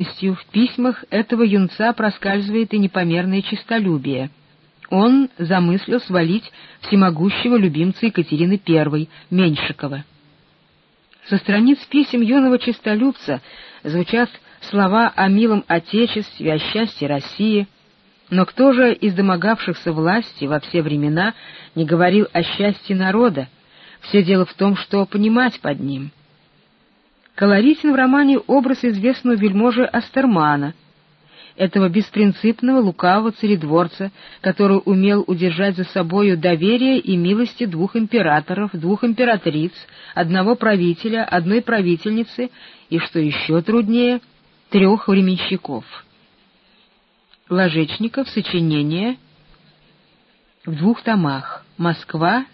В письмах этого юнца проскальзывает и непомерное честолюбие. Он замыслил свалить всемогущего любимца Екатерины I, Меньшикова. Со страниц писем юного честолюбца звучат слова о милом Отечестве, о счастье России. Но кто же из домогавшихся власти во все времена не говорил о счастье народа? Все дело в том, что понимать под ним — Колоритен в романе образ известного вельможи Астермана, этого беспринципного лукавого царедворца, который умел удержать за собою доверие и милости двух императоров, двух императриц, одного правителя, одной правительницы и, что еще труднее, трех временщиков. Ложечников, сочинение в двух томах. Москва,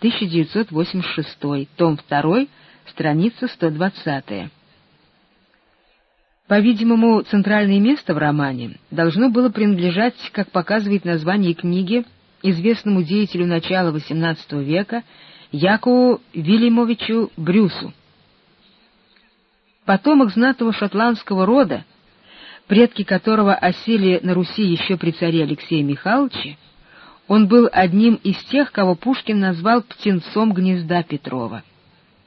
1986, том 2, страница 120. По-видимому, центральное место в романе должно было принадлежать, как показывает название книги, известному деятелю начала XVIII века Якову Вильямовичу Брюсу. Потомок знатного шотландского рода, предки которого осели на Руси еще при царе Алексее Михайловиче, он был одним из тех, кого Пушкин назвал «птенцом гнезда Петрова».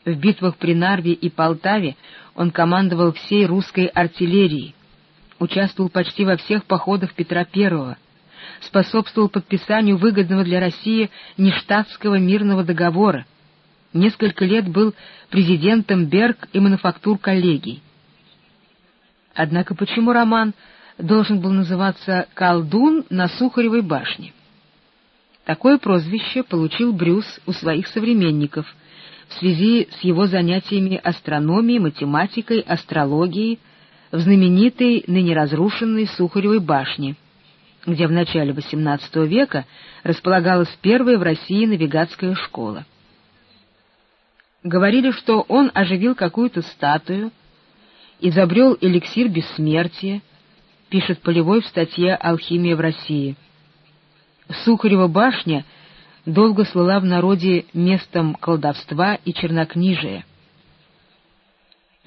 В битвах при Нарве и Полтаве он командовал всей русской артиллерией, участвовал почти во всех походах Петра I, способствовал подписанию выгодного для России нештатского мирного договора, несколько лет был президентом Берг и мануфактур коллегий. Однако почему роман должен был называться «Колдун на Сухаревой башне»? Такое прозвище получил Брюс у своих современников — в связи с его занятиями астрономией, математикой, астрологией в знаменитой, ныне разрушенной Сухаревой башне, где в начале XVIII века располагалась первая в России навигатская школа. Говорили, что он оживил какую-то статую, изобрел эликсир бессмертия, пишет Полевой в статье «Алхимия в России». Сухарева башня — долго слыла в народе местом колдовства и чернокнижия.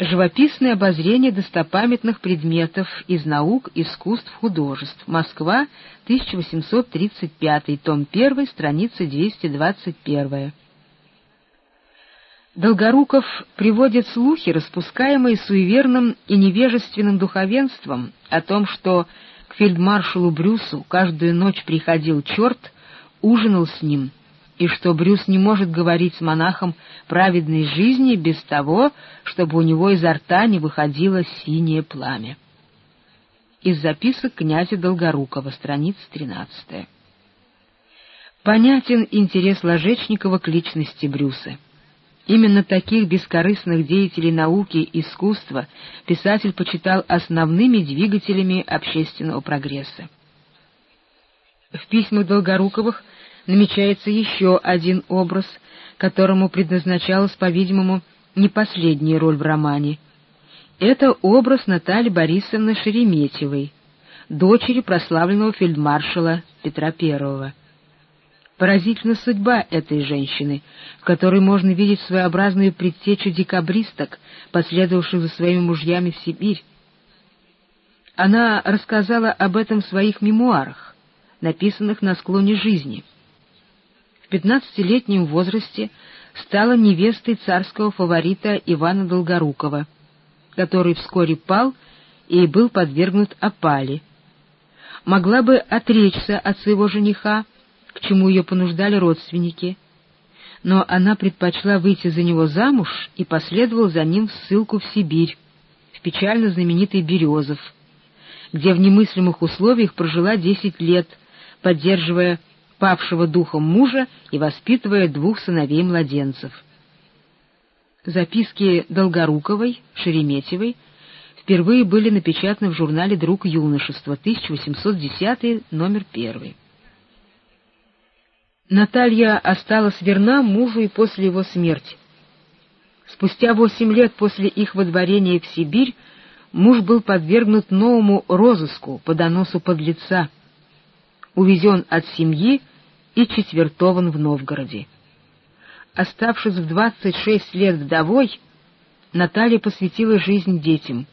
Живописное обозрение достопамятных предметов из наук, искусств, художеств. Москва, 1835, том 1, страница 221. Долгоруков приводит слухи, распускаемые суеверным и невежественным духовенством, о том, что к фельдмаршалу Брюсу каждую ночь приходил черт, ужинал с ним, и что Брюс не может говорить с монахом праведной жизни без того, чтобы у него изо рта не выходило синее пламя. Из записок князя Долгорукова, страница 13. Понятен интерес Ложечникова к личности Брюса. Именно таких бескорыстных деятелей науки и искусства писатель почитал основными двигателями общественного прогресса. В письмах Долгоруковых намечается еще один образ, которому предназначалась, по-видимому, не последняя роль в романе. Это образ Натальи Борисовны Шереметьевой, дочери прославленного фельдмаршала Петра I. Поразительна судьба этой женщины, в которой можно видеть своеобразную предтечу декабристок, последовавших за своими мужьями в Сибирь. Она рассказала об этом в своих мемуарах, написанных на склоне жизни — в пятнадцатилетнем возрасте стала невестой царского фаворита Ивана Долгорукова, который вскоре пал и был подвергнут опале. Могла бы отречься от своего жениха, к чему ее понуждали родственники, но она предпочла выйти за него замуж и последовала за ним в ссылку в Сибирь, в печально знаменитый Березов, где в немыслимых условиях прожила десять лет, поддерживая павшего духом мужа и воспитывая двух сыновей-младенцев. Записки Долгоруковой, Шереметьевой впервые были напечатаны в журнале «Друг юношества», 1810, номер 1. Наталья осталась верна мужу и после его смерти. Спустя восемь лет после их водворения в Сибирь муж был подвергнут новому розыску по доносу подлеца, увезен от семьи и четвертован в Новгороде. Оставшись в 26 лет вдовой, Наталья посвятила жизнь детям,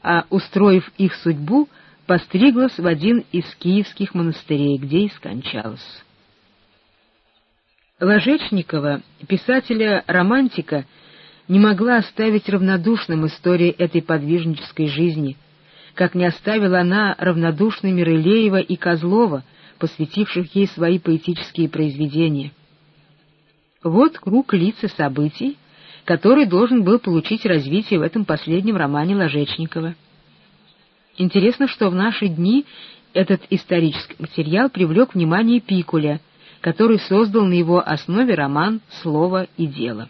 а, устроив их судьбу, постриглась в один из киевских монастырей, где и скончалась. Ложечникова, писателя-романтика, не могла оставить равнодушным истории этой подвижнической жизни, как не оставила она равнодушными Рылеева и Козлова, посвятивших ей свои поэтические произведения. Вот круг лиц и событий, который должен был получить развитие в этом последнем романе Ложечникова. Интересно, что в наши дни этот исторический материал привлек внимание Пикуля, который создал на его основе роман «Слово и дело».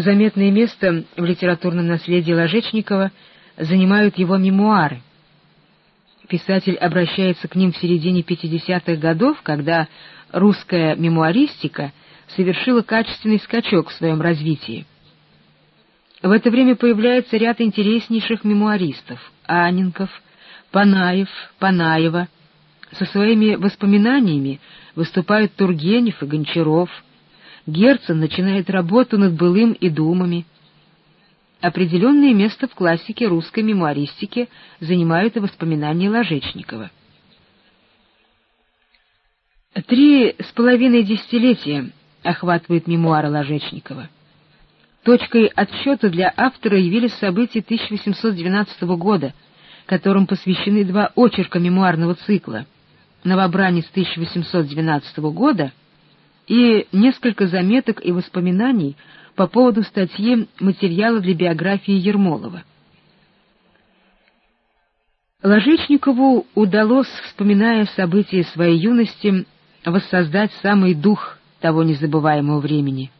Заметное место в литературном наследии Ложечникова занимают его мемуары. Писатель обращается к ним в середине 50-х годов, когда русская мемуаристика совершила качественный скачок в своем развитии. В это время появляется ряд интереснейших мемуаристов — Анинков, Панаев, Панаева. Со своими воспоминаниями выступают Тургенев и Гончаров. Герцен начинает работу над былым и думами. Определенное место в классике русской мемуаристики занимают и воспоминания Ложечникова. Три с половиной десятилетия охватывает мемуары Ложечникова. Точкой отсчета для автора явились события 1812 года, которым посвящены два очерка мемуарного цикла «Новобранец 1812 года» и несколько заметок и воспоминаний по поводу статьи материала для биографии Ермолова. Ложечникову удалось, вспоминая события своей юности, воссоздать самый дух того незабываемого времени.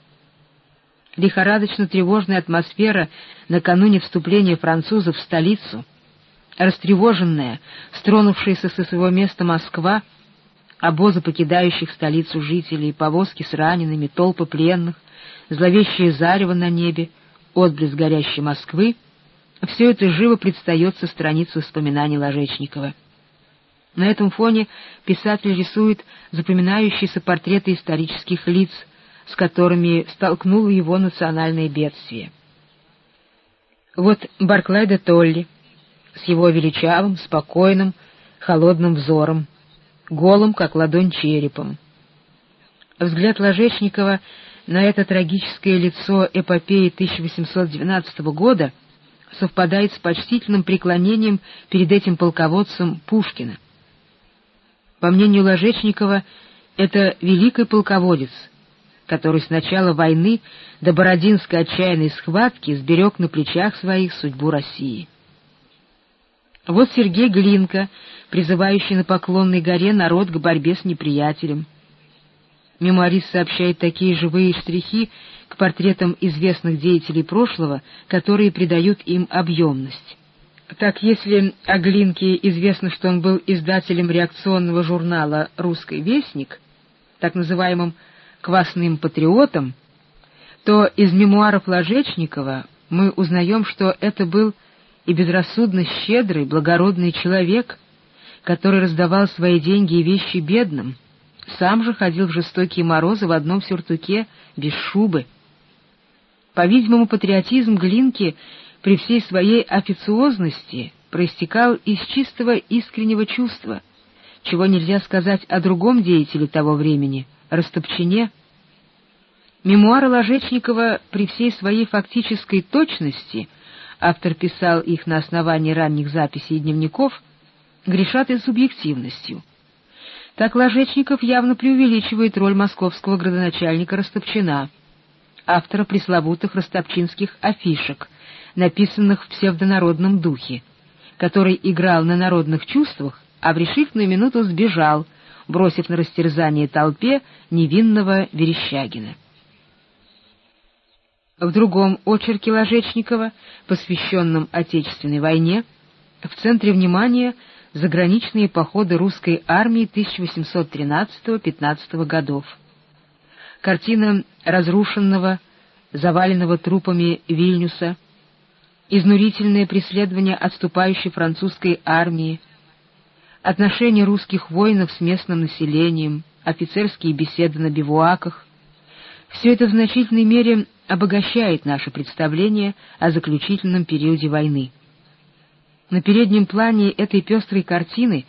Лихорадочно-тревожная атмосфера накануне вступления французов в столицу, растревоженная, стронувшаяся со своего места Москва, обозы покидающих столицу жителей, повозки с ранеными, толпы пленных, зловещее зарево на небе, отблеск горящей Москвы — все это живо предстает со страниц воспоминаний Ложечникова. На этом фоне писатель рисует запоминающиеся портреты исторических лиц, с которыми столкнуло его национальное бедствие. Вот Барклай де Толли с его величавым, спокойным, холодным взором, голым, как ладонь черепом. Взгляд Ложечникова на это трагическое лицо эпопеи 1812 года совпадает с почтительным преклонением перед этим полководцем Пушкина. По мнению Ложечникова, это великий полководец, который с начала войны до Бородинской отчаянной схватки сберег на плечах своих судьбу России. Вот Сергей Глинка, призывающий на Поклонной горе народ к борьбе с неприятелем. Мемуарист сообщает такие живые штрихи к портретам известных деятелей прошлого, которые придают им объемность. Так, если о Глинке известно, что он был издателем реакционного журнала «Русский вестник», так называемым «квасным патриотом», то из мемуаров Ложечникова мы узнаем, что это был и безрассудно щедрый, благородный человек, который раздавал свои деньги и вещи бедным, сам же ходил в жестокие морозы в одном сюртуке, без шубы. По-видимому, патриотизм Глинки при всей своей официозности проистекал из чистого искреннего чувства, чего нельзя сказать о другом деятеле того времени — Растопчине. Мемуары Ложечникова при всей своей фактической точности, автор писал их на основании ранних записей и дневников, грешат и субъективностью. Так Ложечников явно преувеличивает роль московского градоначальника Растопчина, автора пресловутых ростопчинских афишек, написанных в псевдонародном духе, который играл на народных чувствах, а в решительную минуту сбежал, бросив на растерзание толпе невинного Верещагина. В другом очерке Ложечникова, посвященном Отечественной войне, в центре внимания заграничные походы русской армии 1813-15 годов. Картина разрушенного, заваленного трупами Вильнюса, изнурительное преследование отступающей французской армии, отношения русских воинов с местным населением, офицерские беседы на бивуаках — все это в значительной мере обогащает наше представление о заключительном периоде войны. На переднем плане этой пестрой картины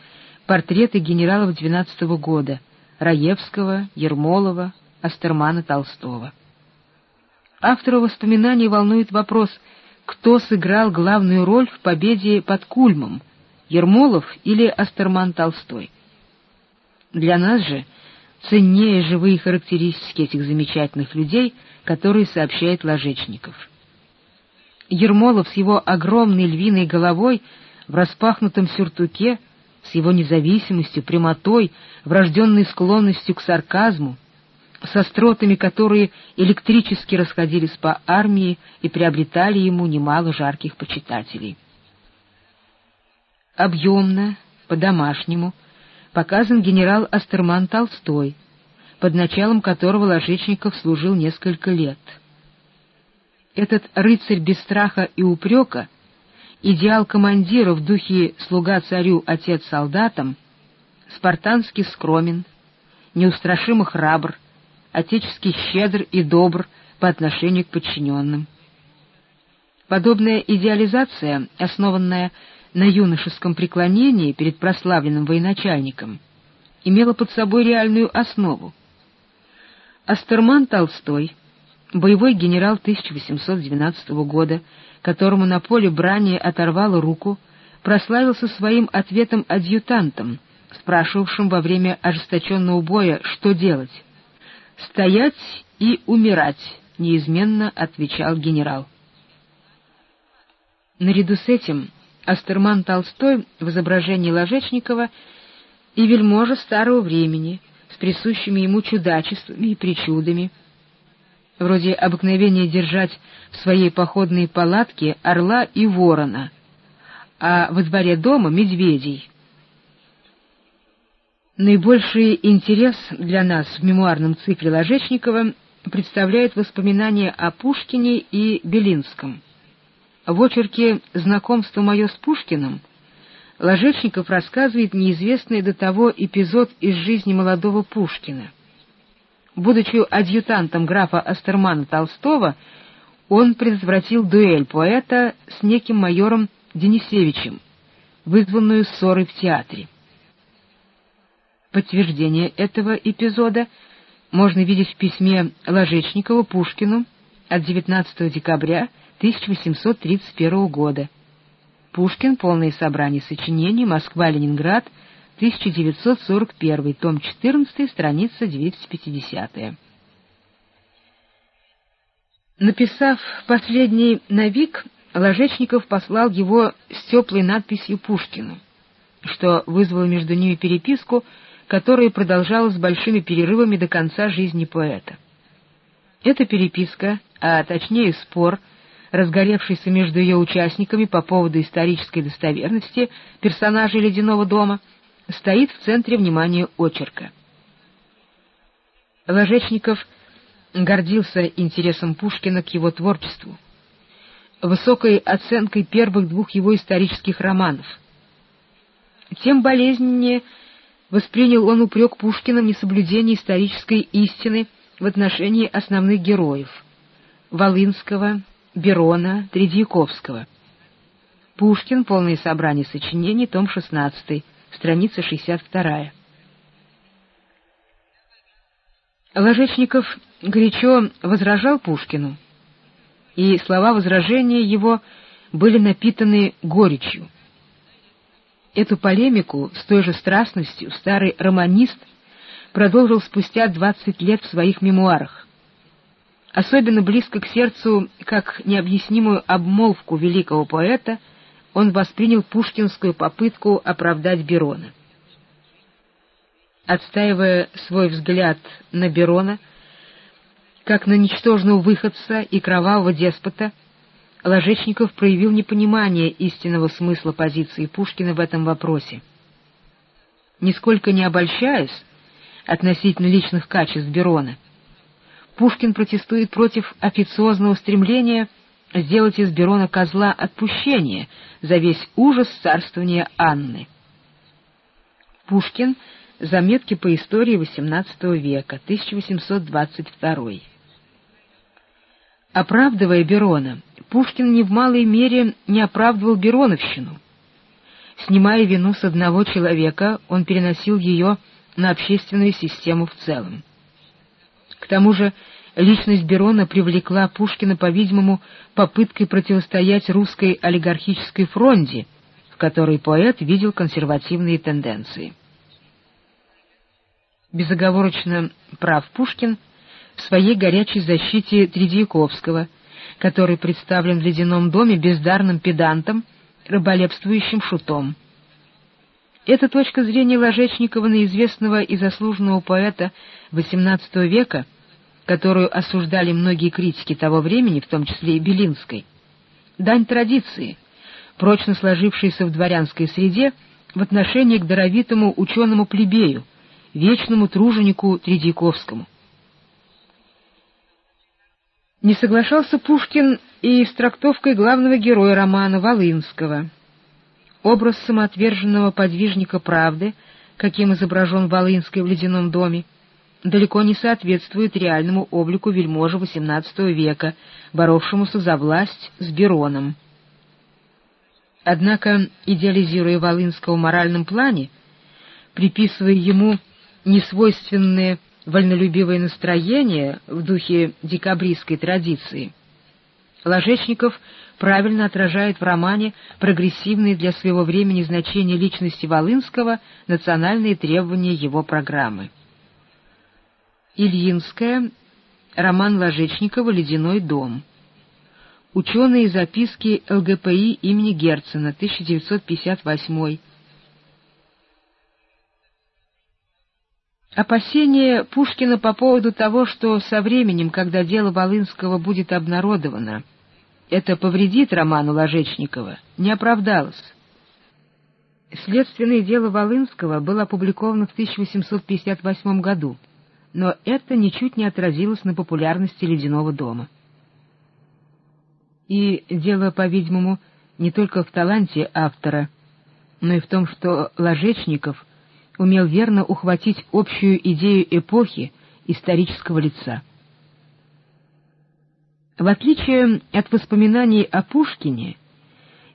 портреты генералов 12 -го года Раевского, Ермолова, Астермана Толстого. Автора воспоминаний волнует вопрос, кто сыграл главную роль в победе под Кульмом, Ермолов или Астерман Толстой. Для нас же ценнее живые характеристики этих замечательных людей, которые сообщает Ложечников. Ермолов с его огромной львиной головой в распахнутом сюртуке, с его независимостью, прямотой, врожденной склонностью к сарказму, с остротами, которые электрически расходились по армии и приобретали ему немало жарких почитателей. Объемно, по-домашнему, показан генерал Астерман Толстой, под началом которого Ложечников служил несколько лет. Этот рыцарь без страха и упрека, идеал командира в духе «слуга царю, отец солдатам», спартански скромен, неустрашимо храбр, отечески щедр и добр по отношению к подчиненным. Подобная идеализация, основанная на юношеском преклонении перед прославленным военачальником, имела под собой реальную основу. Астерман Толстой, боевой генерал 1812 года, которому на поле брани оторвало руку, прославился своим ответом адъютантом, спрашивавшим во время ожесточенного боя, что делать. «Стоять и умирать», — неизменно отвечал генерал. Наряду с этим Астерман Толстой в изображении Ложечникова и вельможа старого времени присущими ему чудачествами и причудами, вроде обыкновения держать в своей походной палатке орла и ворона, а во дворе дома — медведей — Наибольший интерес для нас в мемуарном цикле Ложечникова представляет воспоминания о Пушкине и Белинском. В очерке «Знакомство мое с Пушкиным» Ложечников рассказывает неизвестный до того эпизод из жизни молодого Пушкина. Будучи адъютантом графа Астермана Толстого, он предотвратил дуэль поэта с неким майором Денисевичем, вызванную ссорой в театре. Подтверждение этого эпизода можно видеть в письме Ложечникова Пушкину от 19 декабря 1831 года. Пушкин. Полное собрание сочинений. Москва-Ленинград. 1941. Том 14. Страница 250. Написав последний навик, Ложечников послал его с теплой надписью Пушкину, что вызвало между ними переписку, которая продолжалась с большими перерывами до конца жизни поэта. Эта переписка, а точнее спор, разгоревшийся между ее участниками по поводу исторической достоверности персонажей «Ледяного дома», стоит в центре внимания очерка. Ложечников гордился интересом Пушкина к его творчеству, высокой оценкой первых двух его исторических романов. Тем болезненнее воспринял он упрек Пушкина в несоблюдении исторической истины в отношении основных героев — Волынского, Берона, Тредьяковского. Пушкин. Полное собрание сочинений. Том 16. Страница 62. Ложечников горячо возражал Пушкину, и слова возражения его были напитаны горечью. Эту полемику с той же страстностью старый романист продолжил спустя двадцать лет в своих мемуарах. Особенно близко к сердцу, как необъяснимую обмолвку великого поэта, он воспринял пушкинскую попытку оправдать Берона. Отстаивая свой взгляд на Берона, как на ничтожного выходца и кровавого деспота, Ложечников проявил непонимание истинного смысла позиции Пушкина в этом вопросе. Нисколько не обольщаясь относительно личных качеств Берона, Пушкин протестует против официозного стремления сделать из Берона козла отпущения за весь ужас царствования Анны. Пушкин. Заметки по истории XVIII века, 1822. Оправдывая Берона, Пушкин ни в малой мере не оправдывал Бероновщину. Снимая вину с одного человека, он переносил ее на общественную систему в целом. К тому же личность Берона привлекла Пушкина, по-видимому, попыткой противостоять русской олигархической фронте, в которой поэт видел консервативные тенденции. Безоговорочно прав Пушкин в своей горячей защите Тредьяковского, который представлен в «Ледяном доме» бездарным педантом, рыболепствующим шутом. Эта точка зрения Ложечникова на известного и заслуженного поэта XVIII века, которую осуждали многие критики того времени, в том числе и Белинской, дань традиции, прочно сложившейся в дворянской среде в отношении к даровитому ученому-плебею, вечному труженику Тредьяковскому. Не соглашался Пушкин и с трактовкой главного героя романа Волынского. Образ самоотверженного подвижника правды, каким изображен Волынский в «Ледяном доме», далеко не соответствует реальному облику вельможи XVIII века, боровшемуся за власть с Бероном. Однако, идеализируя Волынского в моральном плане, приписывая ему несвойственные вольнолюбивое настроение в духе декабристской традиции, Ложечников правильно отражает в романе прогрессивные для своего времени значения личности Волынского национальные требования его программы. Ильинская, роман Ложечникова «Ледяной дом». Ученые записки ЛГПИ имени Герцена, 1958 Опасения Пушкина по поводу того, что со временем, когда дело Волынского будет обнародовано, это повредит роману Ложечникова, не оправдалось. Следственное дело Волынского было опубликовано в 1858 году, но это ничуть не отразилось на популярности «Ледяного дома». И дело, по-видимому, не только в таланте автора, но и в том, что Ложечников умел верно ухватить общую идею эпохи исторического лица. В отличие от воспоминаний о Пушкине,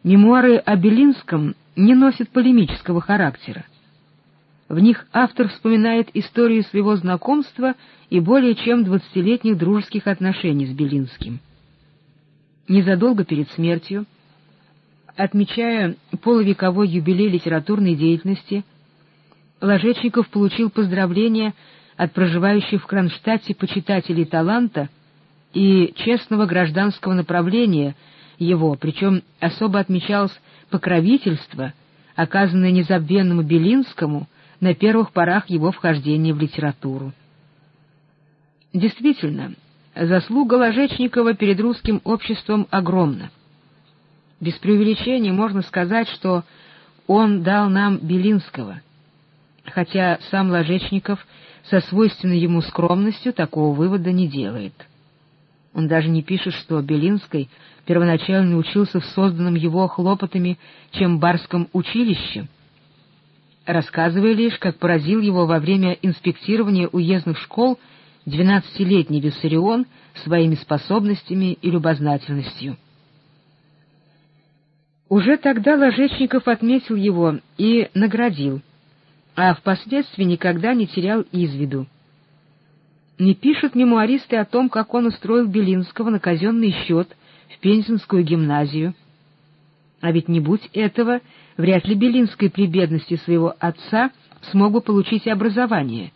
мемуары о Белинском не носят полемического характера. В них автор вспоминает историю своего знакомства и более чем двадцатилетних дружеских отношений с Белинским. Незадолго перед смертью, отмечая полувековой юбилей литературной деятельности, Ложечников получил поздравления от проживающих в Кронштадте почитателей таланта и честного гражданского направления его, причем особо отмечалось покровительство, оказанное незабвенному Белинскому на первых порах его вхождения в литературу. Действительно, заслуга Ложечникова перед русским обществом огромна. Без преувеличения можно сказать, что он дал нам Белинского — хотя сам Ложечников со свойственной ему скромностью такого вывода не делает. Он даже не пишет, что Белинский первоначально учился в созданном его хлопотами чем барском училище, рассказывая лишь, как поразил его во время инспектирования уездных школ двенадцатилетний Виссарион своими способностями и любознательностью. Уже тогда Ложечников отметил его и наградил — а впоследствии никогда не терял из виду. Не пишут мемуаристы о том, как он устроил Белинского на казенный счет в Пензенскую гимназию. А ведь не будь этого, вряд ли Белинский при бедности своего отца смог бы получить образование.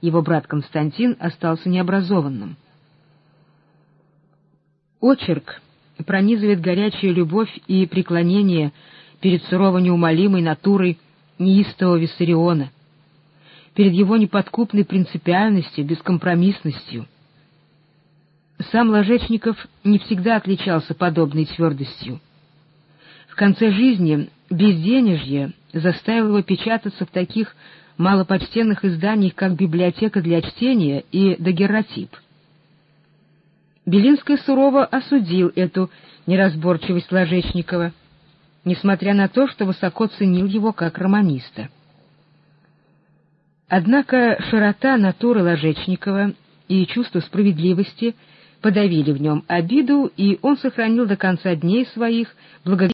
Его брат Константин остался необразованным. Очерк пронизывает горячая любовь и преклонение перед сурово неумолимой натурой неистого Виссариона, перед его неподкупной принципиальностью, бескомпромиссностью. Сам Ложечников не всегда отличался подобной твердостью. В конце жизни безденежье заставило его печататься в таких малопочтенных изданиях, как «Библиотека для чтения» и «Дагерротип». Белинский сурово осудил эту неразборчивость Ложечникова — несмотря на то, что высоко ценил его как романиста. Однако широта натуры Ложечникова и чувство справедливости подавили в нем обиду, и он сохранил до конца дней своих благо